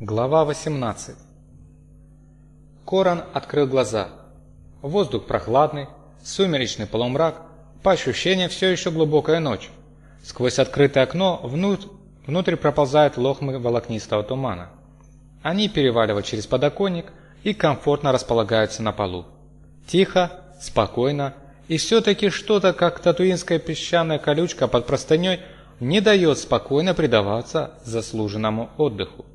Глава 18 Коран открыл глаза. Воздух прохладный, сумеречный полумрак, по ощущениям все еще глубокая ночь. Сквозь открытое окно внутрь, внутрь проползают лохмы волокнистого тумана. Они переваливают через подоконник и комфортно располагаются на полу. Тихо, спокойно, и все-таки что-то, как татуинская песчаная колючка под простыней, не дает спокойно предаваться заслуженному отдыху.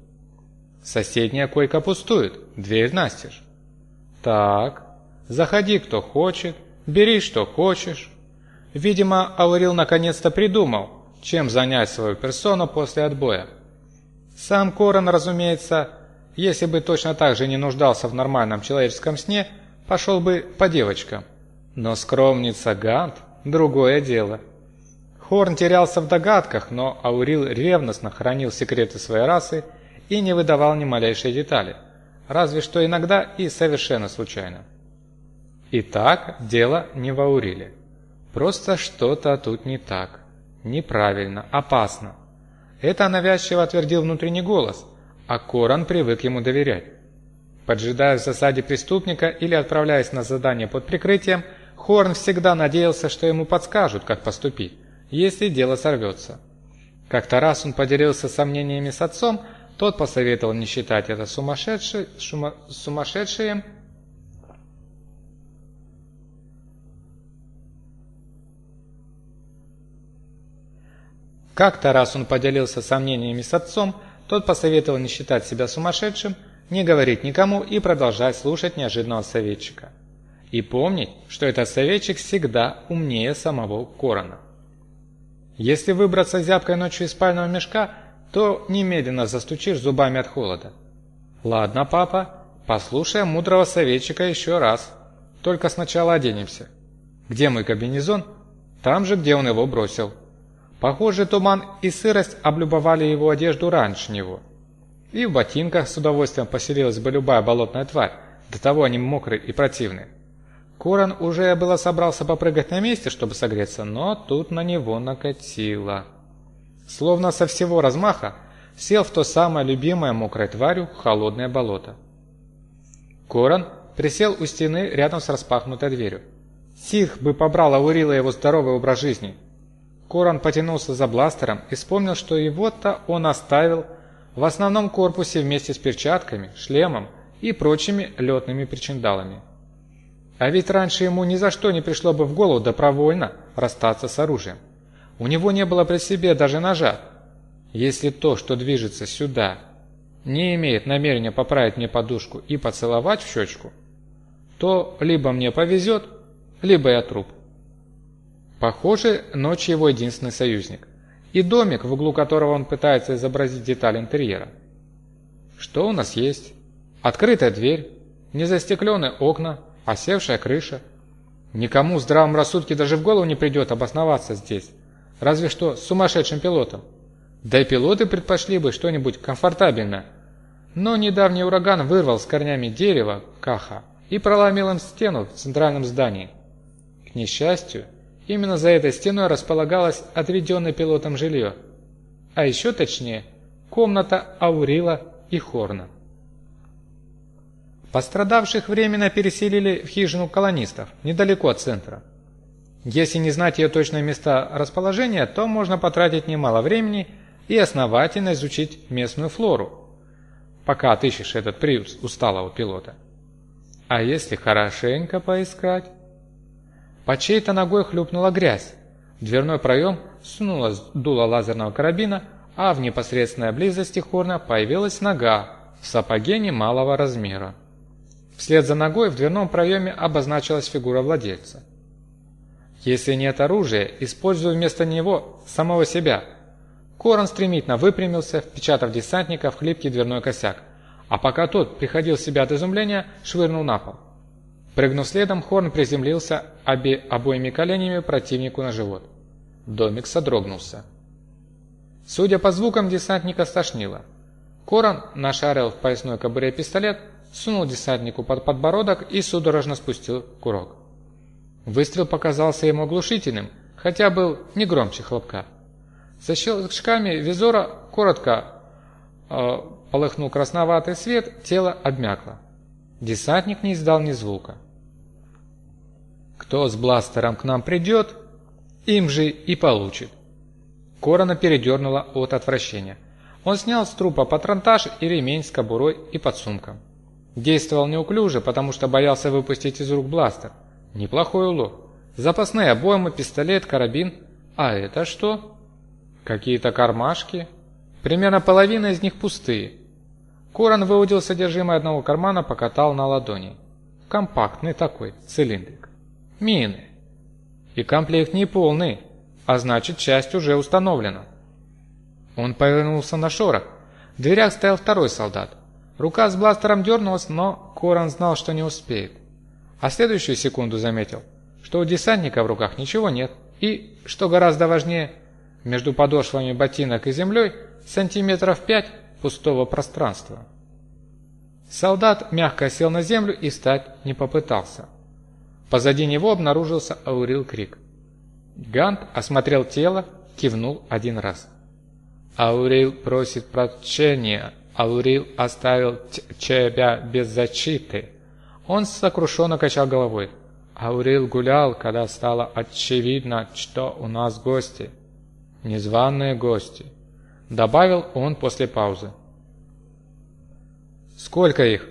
Соседняя койка пустует, дверь настежь. Так, заходи кто хочет, бери что хочешь. Видимо, Аурил наконец-то придумал, чем занять свою персону после отбоя. Сам Корон, разумеется, если бы точно так же не нуждался в нормальном человеческом сне, пошел бы по девочкам. Но скромница Гант – другое дело. Хорн терялся в догадках, но Аурил ревностно хранил секреты своей расы и не выдавал ни малейшей детали, разве что иногда и совершенно случайно. Итак, дело не в Ауриле. Просто что-то тут не так. Неправильно, опасно. Это навязчиво твердил внутренний голос, а Коран привык ему доверять. Поджидая в засаде преступника или отправляясь на задание под прикрытием, Хорн всегда надеялся, что ему подскажут, как поступить, если дело сорвется. Как-то раз он поделился сомнениями с отцом, тот посоветовал не считать это сумасшедшим, шума, Как-то раз он поделился сомнениями с отцом, тот посоветовал не считать себя сумасшедшим, не говорить никому и продолжать слушать неожиданного советчика. И помнить, что этот советчик всегда умнее самого Корона. Если выбраться зябкой ночью из спального мешка, то немедленно застучишь зубами от холода. Ладно, папа, послушаем мудрого советчика еще раз. Только сначала оденемся. Где мой комбинезон? Там же, где он его бросил. Похоже, туман и сырость облюбовали его одежду раньше него. И в ботинках с удовольствием поселилась бы любая болотная тварь, до того они мокрые и противные. Коран уже было собрался попрыгать на месте, чтобы согреться, но тут на него накатило. Словно со всего размаха сел в то самое любимое мокрой тварью холодное болото. Коран присел у стены рядом с распахнутой дверью. Сих бы побрал Аурила его здоровый образ жизни – Коран потянулся за бластером и вспомнил, что его-то он оставил в основном корпусе вместе с перчатками, шлемом и прочими летными причиндалами. А ведь раньше ему ни за что не пришло бы в голову добровольно расстаться с оружием. У него не было при себе даже ножа. Если то, что движется сюда, не имеет намерения поправить мне подушку и поцеловать в щечку, то либо мне повезет, либо я труп. Похоже, ночь его единственный союзник. И домик, в углу которого он пытается изобразить деталь интерьера. Что у нас есть? Открытая дверь, незастекленные окна, осевшая крыша. Никому в здравом рассудке даже в голову не придет обосноваться здесь. Разве что с сумасшедшим пилотом. Да и пилоты предпочли бы что-нибудь комфортабельное. Но недавний ураган вырвал с корнями дерева, каха, и проломил им стену в центральном здании. К несчастью, Именно за этой стеной располагалось отведенное пилотом жилье, а еще точнее, комната Аурила и Хорна. Пострадавших временно переселили в хижину колонистов, недалеко от центра. Если не знать ее точное расположения, то можно потратить немало времени и основательно изучить местную флору, пока отыщешь этот приют усталого пилота. А если хорошенько поискать... По чьей-то ногой хлюпнула грязь. Дверной проем сунулась дуло лазерного карабина, а в непосредственной близости Хорна появилась нога в сапоге немалого размера. Вслед за ногой в дверном проеме обозначилась фигура владельца. Если нет оружия, используй вместо него самого себя. Корон стремительно выпрямился, впечатав десантника в хлипкий дверной косяк, а пока тот приходил в себя от изумления, швырнул на пол. Прыгнув следом, Хорн приземлился обе обоими коленями противнику на живот. Домик содрогнулся. Судя по звукам, десантника стошнило. Корон нашарил в поясной кобуре пистолет, сунул десантнику под подбородок и судорожно спустил курок. Выстрел показался ему оглушительным, хотя был не громче хлопка. За щелчками визора коротко э, полыхнул красноватый свет, тело обмякло. Десантник не издал ни звука. Кто с бластером к нам придет, им же и получит. Корона передернула от отвращения. Он снял с трупа патронтаж и ремень с кобурой и подсумком. Действовал неуклюже, потому что боялся выпустить из рук бластер. Неплохой улов. Запасные обоймы, пистолет, карабин. А это что? Какие-то кармашки. Примерно половина из них пустые. Корон выудил содержимое одного кармана, покатал на ладони. Компактный такой, цилиндрик. Мины. И комплект не полный, а значит часть уже установлена. Он повернулся на шорох. В дверях стоял второй солдат. Рука с бластером дернулась, но Корон знал, что не успеет. А следующую секунду заметил, что у десантника в руках ничего нет. И, что гораздо важнее, между подошвами ботинок и землей сантиметров пять пустого пространства. Солдат мягко сел на землю и встать не попытался. Позади него обнаружился Аурил Крик. Гант осмотрел тело, кивнул один раз. Аурил просит прощения. Аурил оставил тебя без защиты. Он сокрушенно качал головой. Аурил гулял, когда стало очевидно, что у нас гости. Незваные гости. Добавил он после паузы. Сколько их?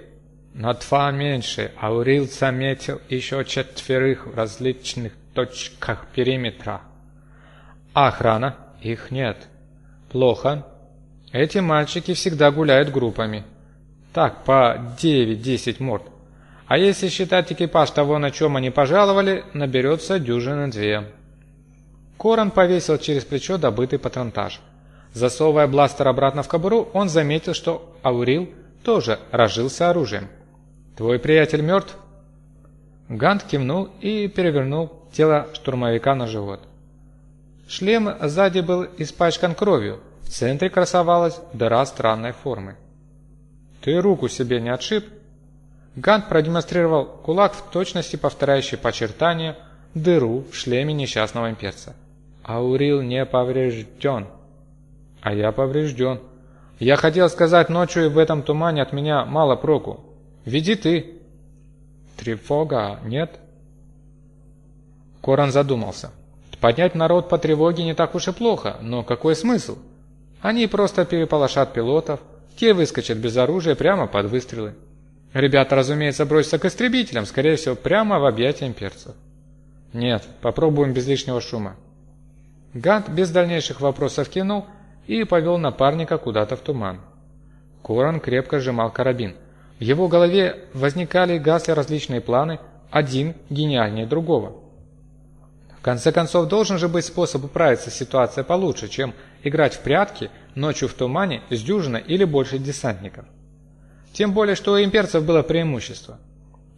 На два меньше. Аурил заметил еще четверых в различных точках периметра. Охрана? Их нет. Плохо. Эти мальчики всегда гуляют группами. Так, по 9-10 морд. А если считать экипаж того, на чем они пожаловали, наберется дюжины две. Корон повесил через плечо добытый патронтаж. Засовывая бластер обратно в кобуру, он заметил, что Аурил тоже разжился оружием. «Твой приятель мертв?» Гант кивнул и перевернул тело штурмовика на живот. Шлем сзади был испачкан кровью, в центре красовалась дыра странной формы. «Ты руку себе не отшиб?» Гант продемонстрировал кулак в точности повторяющий по очертания дыру в шлеме несчастного имперца. «Аурил не поврежден». «А я поврежден». «Я хотел сказать, ночью и в этом тумане от меня мало проку. Веди ты». «Тревога нет?» Коран задумался. Поднять народ по тревоге не так уж и плохо, но какой смысл? Они просто переполошат пилотов, те выскочат без оружия прямо под выстрелы. Ребята, разумеется, бросятся к истребителям, скорее всего, прямо в объятия имперцев. Нет, попробуем без лишнего шума. Гант без дальнейших вопросов кинул и повел напарника куда-то в туман. Коран крепко сжимал карабин. В его голове возникали и гасли различные планы, один гениальнее другого. В конце концов, должен же быть способ управиться с ситуацией получше, чем играть в прятки ночью в тумане с дюжиной или больше десантников. Тем более, что у имперцев было преимущество.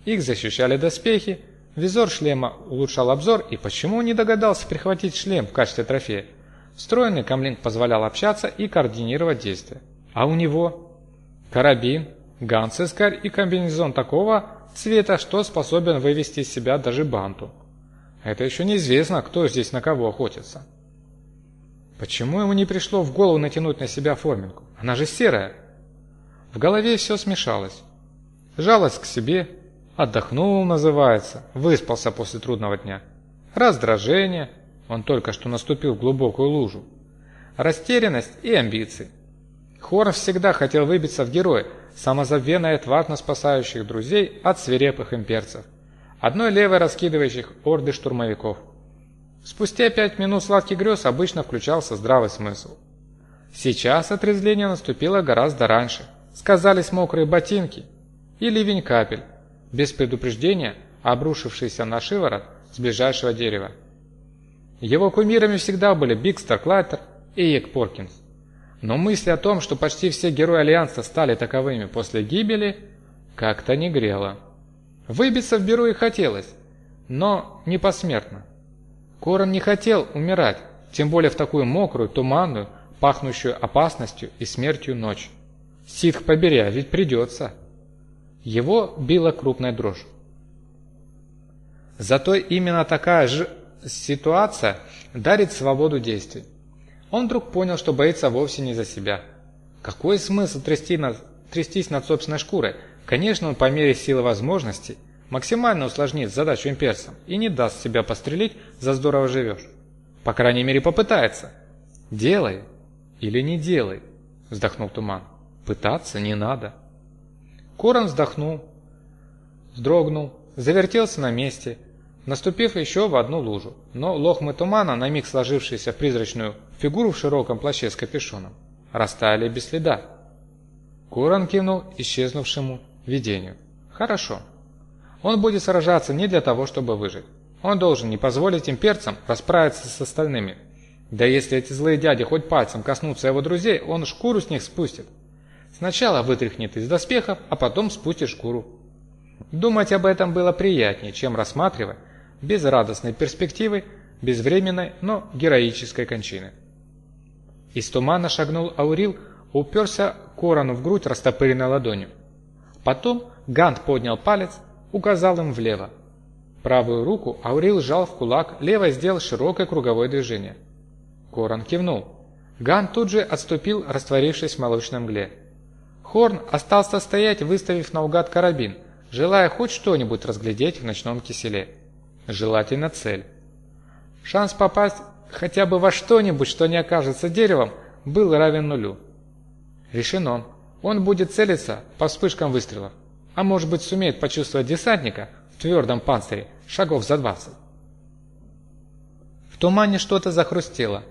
Их защищали доспехи, визор шлема улучшал обзор, и почему не догадался прихватить шлем в качестве трофея? Встроенный камлинг позволял общаться и координировать действия. А у него карабин, ганцискарь и комбинезон такого цвета, что способен вывести из себя даже банту. Это еще неизвестно, кто здесь на кого охотится. Почему ему не пришло в голову натянуть на себя форминку? Она же серая. В голове все смешалось. Жалость к себе, отдохнул, называется, выспался после трудного дня. Раздражение, он только что наступил в глубокую лужу. Растерянность и амбиции. Хорн всегда хотел выбиться в героя, самозабвенно и отважно спасающих друзей от свирепых имперцев одной левой раскидывающих орды штурмовиков. Спустя пять минут сладких грез обычно включался здравый смысл. Сейчас отрезвление наступило гораздо раньше. Сказались мокрые ботинки и ливень капель, без предупреждения обрушившийся на шиворот с ближайшего дерева. Его кумирами всегда были Бикстер Клайтер и Ек Поркинс. Но мысль о том, что почти все герои Альянса стали таковыми после гибели, как-то не грела. Выбиться в бюро и хотелось, но не посмертно. Корон не хотел умирать, тем более в такую мокрую, туманную, пахнущую опасностью и смертью ночь. Ситх побери, а ведь придется. Его била крупная дрожь. Зато именно такая же ситуация дарит свободу действий. Он вдруг понял, что боится вовсе не за себя. Какой смысл трясти на, трястись над собственной шкурой? Конечно, он по мере силы возможностей максимально усложнит задачу имперцам и не даст себя пострелить за здорово живешь. По крайней мере попытается. Делай или не делай, вздохнул Туман. Пытаться не надо. Корон вздохнул, вздрогнул, завертелся на месте, наступив еще в одну лужу, но лохмы тумана, на миг сложившиеся в призрачную фигуру в широком плаще с капюшоном, растаяли без следа. Корон кивнул исчезнувшему видению. Хорошо. Он будет сражаться не для того, чтобы выжить. Он должен не позволить имперцам расправиться с остальными. Да если эти злые дяди хоть пальцем коснутся его друзей, он шкуру с них спустит. Сначала вытряхнет из доспехов, а потом спустит шкуру. Думать об этом было приятнее, чем рассматривать безрадостной перспективы безвременной, но героической кончины. Из тумана шагнул Аурил, уперся Корону в грудь растопыренной ладонью. Потом Гант поднял палец, указал им влево. Правую руку Аурил сжал в кулак, левой сделал широкое круговое движение. Корон кивнул. Гант тут же отступил, растворившись в молочном мгле. Хорн остался стоять, выставив наугад карабин, желая хоть что-нибудь разглядеть в ночном киселе. Желательно цель. Шанс попасть хотя бы во что-нибудь, что не окажется деревом, был равен нулю. Решено. Он будет целиться по вспышкам выстрелов. А может быть сумеет почувствовать десантника в твердом панцире шагов за 20. В тумане что-то захрустело.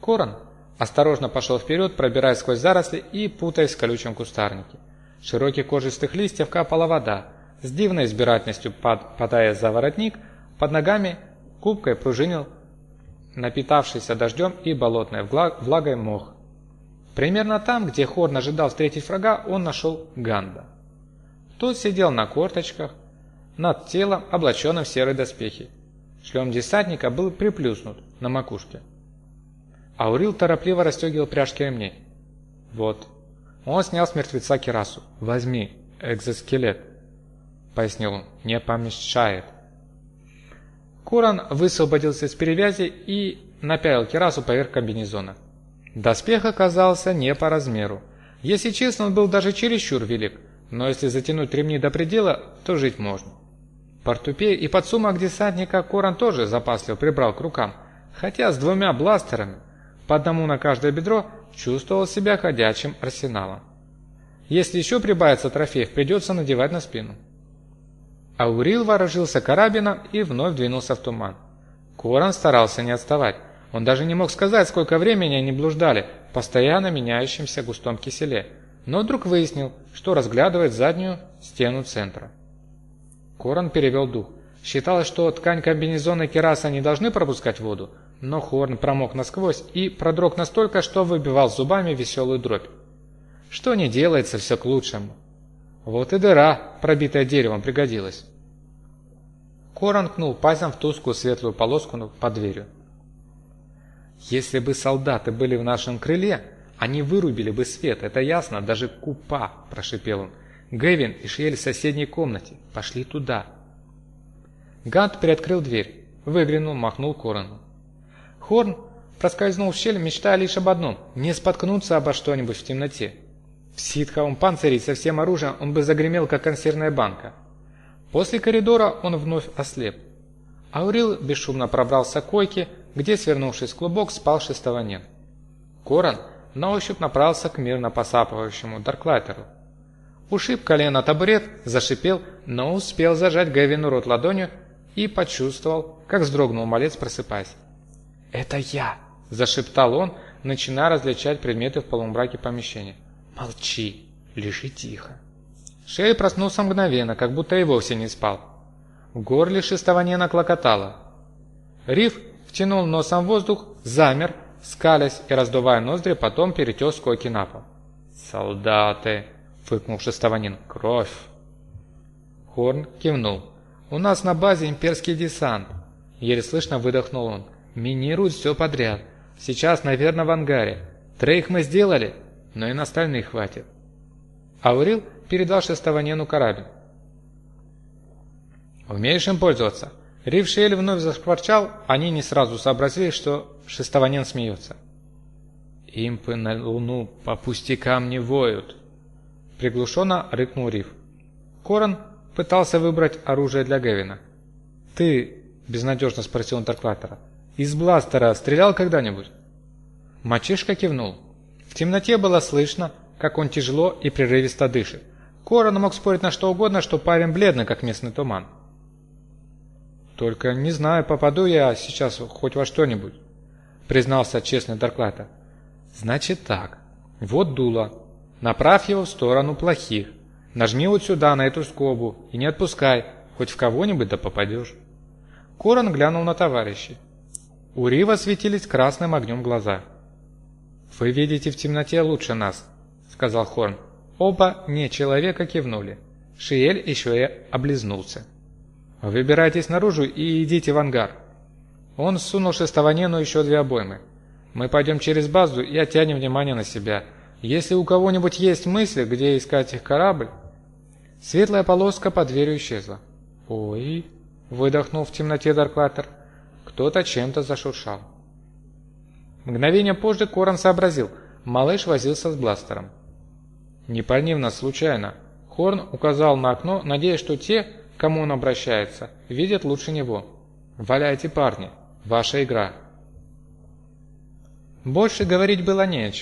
Корон Осторожно пошел вперед, пробираясь сквозь заросли и путаясь в колючем кустарнике. Широких кожистых листьев капала вода. С дивной избирательностью, падая за воротник, под ногами кубкой пружинил напитавшийся дождем и болотной влагой мох. Примерно там, где Хорн ожидал встретить врага, он нашел Ганда. Тот сидел на корточках, над телом, облаченным в серые доспехи. Шлем десантника был приплюснут на макушке. Аурил торопливо расстегивал пряжки ремней. «Вот». Он снял с мертвеца кирасу. «Возьми, экзоскелет», — пояснил он. «Не помешает». Куран высвободился из перевязи и напялил кирасу поверх комбинезона. Доспех оказался не по размеру. Если честно, он был даже чересчур велик, но если затянуть ремни до предела, то жить можно. Портупей и подсумок десантника Коран тоже запасливо прибрал к рукам, хотя с двумя бластерами по одному на каждое бедро, чувствовал себя ходячим арсеналом. Если еще прибавится трофеев, придется надевать на спину. Аурил вооружился карабином и вновь двинулся в туман. Коран старался не отставать. Он даже не мог сказать, сколько времени они блуждали в постоянно меняющемся густом киселе, но вдруг выяснил, что разглядывает заднюю стену центра. Коран перевел дух. Считалось, что ткань комбинезона кераса не должны пропускать воду, но Хорн промок насквозь и продрог настолько, что выбивал зубами веселую дробь. Что не делается, все к лучшему. Вот и дыра, пробитая деревом, пригодилась. Коран кнул пальцем в тусклую светлую полоску под дверью. «Если бы солдаты были в нашем крыле, они вырубили бы свет, это ясно, даже купа», – прошипел он. «Гэвин и Шиэль в соседней комнате. Пошли туда». Гант приоткрыл дверь, выглянул, махнул Корану. Хорн проскользнул в щель, мечтая лишь об одном – не споткнуться обо что-нибудь в темноте. В ситховом панцире со всем оружием он бы загремел, как консервная банка. После коридора он вновь ослеп. Аурил бесшумно пробрался к койке, где, свернувшись в клубок, спал шестованен. Коран на ощупь направился к мирно посапывающему Дарклайтеру. Ушиб колено табурет, зашипел, но успел зажать Гэвину рот ладонью и почувствовал, как вздрогнул малец, просыпаясь. «Это я!» – зашептал он, начиная различать предметы в полумраке помещения. «Молчи! Лежи тихо!» Шель проснулся мгновенно, как будто и вовсе не спал. В горле шестования клокотало. Риф втянул носом воздух, замер, скалясь и раздувая ноздри, потом перетес койки на пол. «Солдаты!» – фыркнул шестованин. «Кровь!» Хорн кивнул. «У нас на базе имперский десант!» Еле слышно выдохнул он. Минируют все подряд. Сейчас, наверное, в ангаре. Троих мы сделали, но и на остальных хватит. Аурил передал шестованену корабль. «Умеешь им пользоваться?» Рившель вновь зашкварчал, они не сразу сообразили, что шестованен смеется. Импы на луну по пустякам не воют. Приглушенно рыкнул Риф. Корон пытался выбрать оружие для Гевина. «Ты, — безнадежно спросил он Таркватора, — из бластера стрелял когда-нибудь?» Мальчишка кивнул. В темноте было слышно, как он тяжело и прерывисто дышит. Корон мог спорить на что угодно, что парень бледный, как местный туман. «Только не знаю, попаду я сейчас хоть во что-нибудь», — признался честный Дарклата. «Значит так. Вот дуло. Направь его в сторону плохих. Нажми вот сюда, на эту скобу, и не отпускай, хоть в кого-нибудь да попадешь». Корон глянул на товарищей. У Рива светились красным огнем глаза. «Вы видите в темноте лучше нас», — сказал Хорн. Оба не человека кивнули. Шиель еще и облизнулся. «Выбирайтесь наружу и идите в ангар». Он сунул шестованену еще две обоймы. «Мы пойдем через базу и оттянем внимание на себя. Если у кого-нибудь есть мысли, где искать их корабль...» Светлая полоска под дверью исчезла. «Ой!» — выдохнул в темноте Даркватер. Кто-то чем-то зашуршал. Мгновение позже Коран сообразил. Малыш возился с бластером. «Не пальни в нас случайно». Хорн указал на окно, надеясь, что те, к кому он обращается, видят лучше него. «Валяйте, парни. Ваша игра». Больше говорить было не.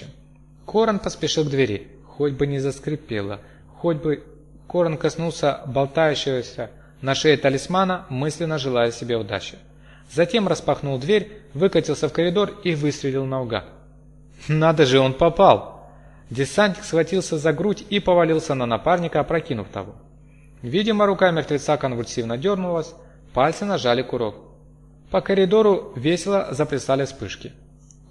Корон поспешил к двери. Хоть бы не заскрипело, хоть бы... Корон коснулся болтающегося на шее талисмана, мысленно желая себе удачи. Затем распахнул дверь, выкатился в коридор и выстрелил наугад. «Надо же, он попал!» Десантник схватился за грудь и повалился на напарника, опрокинув того. Видимо, рука мертвеца конвульсивно дернулась, пальцы нажали курок. По коридору весело заплясали вспышки.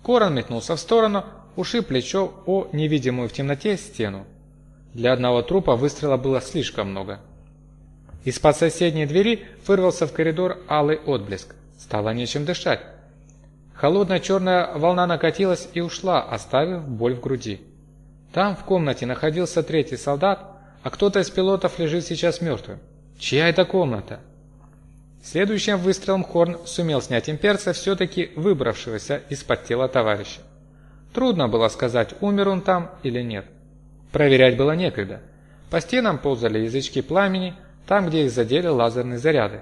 Корон метнулся в сторону, ушиб плечо о невидимую в темноте стену. Для одного трупа выстрела было слишком много. Из-под соседней двери вырвался в коридор алый отблеск. Стало нечем дышать. Холодная черная волна накатилась и ушла, оставив боль в груди. Там в комнате находился третий солдат, а кто-то из пилотов лежит сейчас мертвым. Чья это комната? Следующим выстрелом Хорн сумел снять имперца, все-таки выбравшегося из-под тела товарища. Трудно было сказать, умер он там или нет. Проверять было некогда. По стенам ползали язычки пламени, там, где их задели лазерные заряды.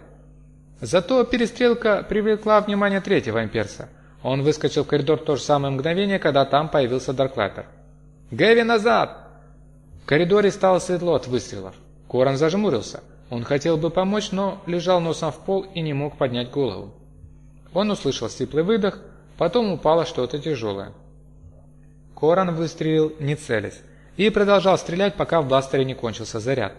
Зато перестрелка привлекла внимание третьего имперца. Он выскочил в коридор в то же самое мгновение, когда там появился Дарклайтер. «Гэви, назад!» В коридоре стало светло от выстрелов. Корон зажмурился. Он хотел бы помочь, но лежал носом в пол и не мог поднять голову. Он услышал сиплый выдох, потом упало что-то тяжелое. Корон выстрелил, не целясь, и продолжал стрелять, пока в бластере не кончился заряд.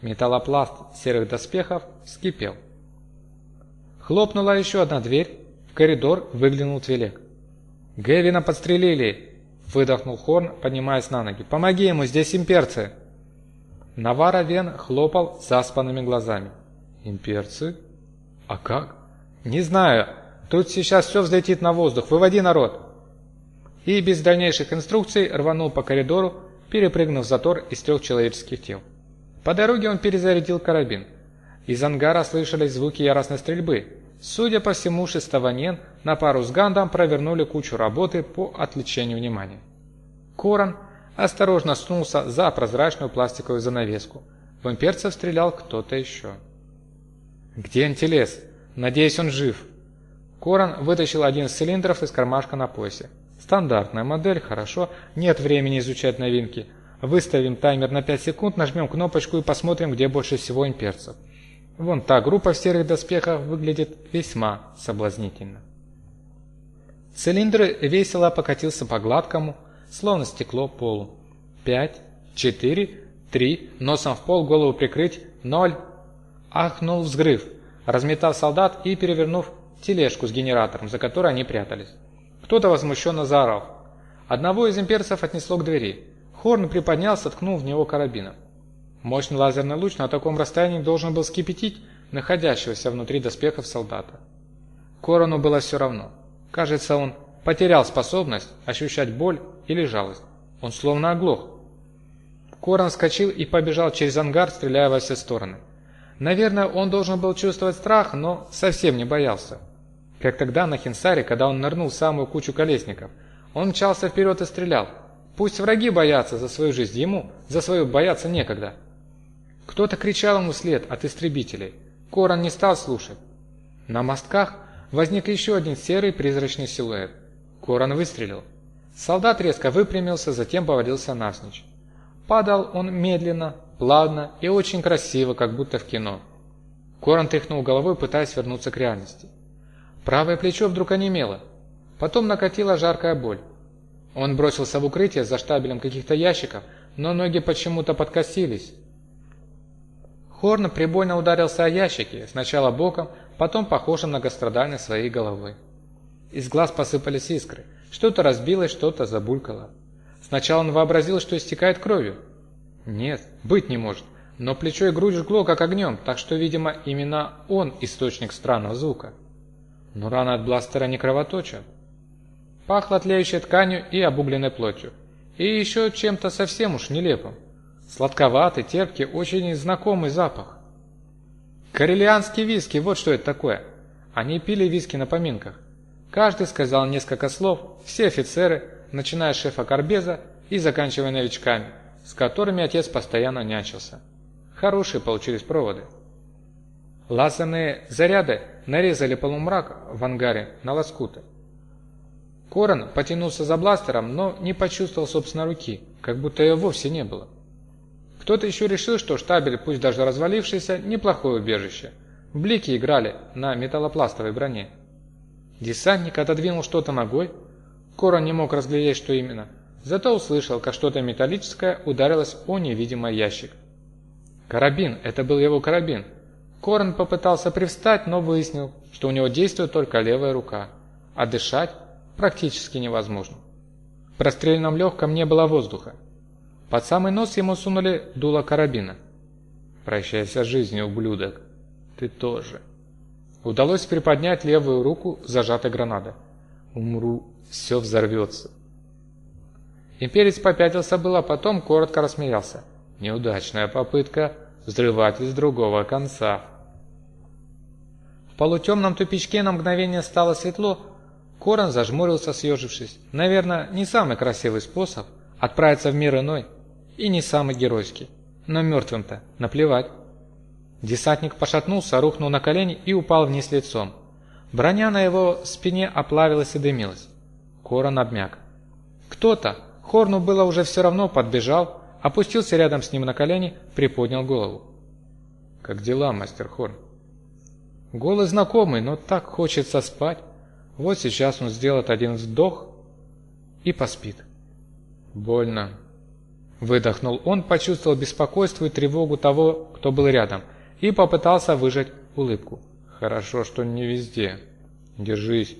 Металлопласт серых доспехов вскипел. Хлопнула еще одна дверь, в коридор выглянул Твилек. «Гевина подстрелили!» – выдохнул Хорн, поднимаясь на ноги. «Помоги ему, здесь имперцы!» Навара Вен хлопал заспанными глазами. «Имперцы? А как?» «Не знаю. Тут сейчас все взлетит на воздух. Выводи народ!» И без дальнейших инструкций рванул по коридору, перепрыгнув затор из трех человеческих тел. По дороге он перезарядил карабин. Из ангара слышались звуки яростной стрельбы. Судя по всему, шестованен на пару с Гандом провернули кучу работы по отвлечению внимания. Корон осторожно снулся за прозрачную пластиковую занавеску. В имперцев стрелял кто-то еще. «Где антилес? Надеюсь, он жив». Корон вытащил один из цилиндров из кармашка на поясе. «Стандартная модель, хорошо. Нет времени изучать новинки. Выставим таймер на 5 секунд, нажмем кнопочку и посмотрим, где больше всего имперцев. Вон та группа в серых доспехах выглядит весьма соблазнительно. Цилиндр весело покатился по гладкому, словно стекло полу. Пять, четыре, три, носом в пол, голову прикрыть, ноль. Ахнул взрыв, разметав солдат и перевернув тележку с генератором, за которой они прятались. Кто-то возмущенно заорал. Одного из имперцев отнесло к двери. Хорн приподнялся, ткнул в него карабином. Мощный лазерный луч на таком расстоянии должен был скипятить находящегося внутри доспехов солдата. Корону было все равно. Кажется, он потерял способность ощущать боль или жалость. Он словно оглох. Корон вскочил и побежал через ангар, стреляя во все стороны. Наверное, он должен был чувствовать страх, но совсем не боялся. Как тогда на Хинсаре, когда он нырнул в самую кучу колесников – Он мчался вперед и стрелял. Пусть враги боятся за свою жизнь, ему за свою бояться некогда. Кто-то кричал ему вслед от истребителей. Коран не стал слушать. На мостках возник еще один серый призрачный силуэт. Коран выстрелил. Солдат резко выпрямился, затем повалился навзничь. Падал он медленно, плавно и очень красиво, как будто в кино. Коран тряхнул головой, пытаясь вернуться к реальности. Правое плечо вдруг онемело. Потом накатила жаркая боль. Он бросился в укрытие за штабелем каких-то ящиков, но ноги почему-то подкосились. Хорн прибойно ударился о ящики, сначала боком, потом похожим многострадальной своей головой. Из глаз посыпались искры. Что-то разбилось, что-то забулькало. Сначала он вообразил, что истекает кровью. Нет, быть не может. Но плечо и грудь жгло, как огнем, так что, видимо, именно он источник странного звука. Но рана от бластера не кровоточат. Пахло тлеющей тканью и обугленной плотью. И еще чем-то совсем уж нелепым. Сладковатый, терпкий, очень знакомый запах. Карелианский виски, вот что это такое. Они пили виски на поминках. Каждый сказал несколько слов, все офицеры, начиная с шефа Карбеза и заканчивая новичками, с которыми отец постоянно нянчился. Хорошие получились проводы. Лазерные заряды нарезали полумрак в ангаре на лоскуты. Корон потянулся за бластером, но не почувствовал собственной руки, как будто ее вовсе не было. Кто-то еще решил, что штабель, пусть даже развалившийся, неплохое убежище. Блики играли на металлопластовой броне. Десантник отодвинул что-то ногой. Корон не мог разглядеть, что именно. Зато услышал, как что-то металлическое ударилось о невидимый ящик. Карабин, это был его карабин. Корон попытался привстать, но выяснил, что у него действует только левая рука, а дышать практически невозможно. В простреленном легком не было воздуха. Под самый нос ему сунули дуло карабина. «Прощайся с жизнью, ублюдок. Ты тоже». Удалось приподнять левую руку зажатой гранатой. Умру, все взорвется. Имперец попятился было, потом коротко рассмеялся. Неудачная попытка взрывать из другого конца. В полутемном тупичке на мгновение стало светло. Корон зажмурился, съежившись. Наверное, не самый красивый способ отправиться в мир иной. И не самый геройский. Но мертвым-то наплевать. Десантник пошатнулся, рухнул на колени и упал вниз лицом. Броня на его спине оплавилась и дымилась. Корон обмяк. Кто-то, Хорну было уже все равно, подбежал, опустился рядом с ним на колени, приподнял голову. «Как дела, мастер Хорн?» Голос знакомый, но так хочется спать. Вот сейчас он сделает один вздох и поспит. Больно. Выдохнул он, почувствовал беспокойство и тревогу того, кто был рядом – и попытался выжать улыбку. «Хорошо, что не везде. Держись».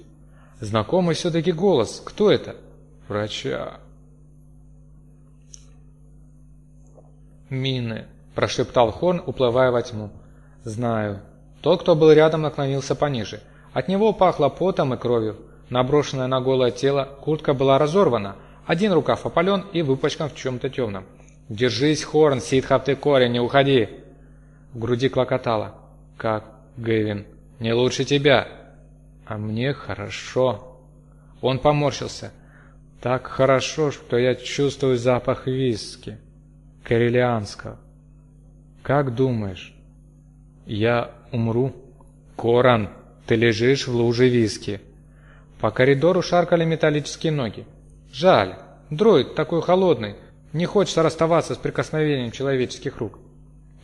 Знакомый все-таки голос. Кто это? Врача. «Мины», – прошептал Хорн, уплывая во тьму. «Знаю». Тот, кто был рядом, наклонился пониже. От него пахло потом и кровью. Наброшенное на голое тело, куртка была разорвана, один рукав опален и выпачкан в чем-то темном. «Держись, Хорн, ситхав ты корень, не уходи!» В груди клокотало. «Как, Гэвин? Не лучше тебя!» «А мне хорошо!» Он поморщился. «Так хорошо, что я чувствую запах виски. Карелианского. Как думаешь, я умру?» «Коран, ты лежишь в луже виски!» По коридору шаркали металлические ноги. «Жаль, дроид такой холодный, не хочется расставаться с прикосновением человеческих рук».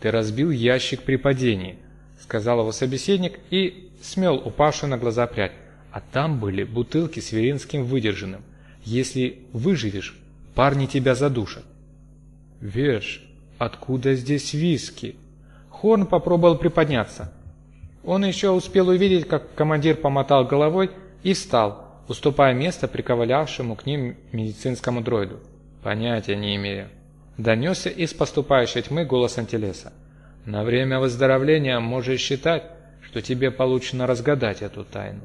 «Ты разбил ящик при падении», — сказал его собеседник и смел упавшую на глаза прядь. «А там были бутылки с веринским выдержанным. Если выживешь, парни тебя задушат». «Верш, откуда здесь виски?» Хорн попробовал приподняться. Он еще успел увидеть, как командир помотал головой и встал, уступая место приковылявшему к ним медицинскому дроиду. «Понятия не имею». Донесся из поступающей тьмы голос Антилеса. «На время выздоровления можешь считать, что тебе получено разгадать эту тайну».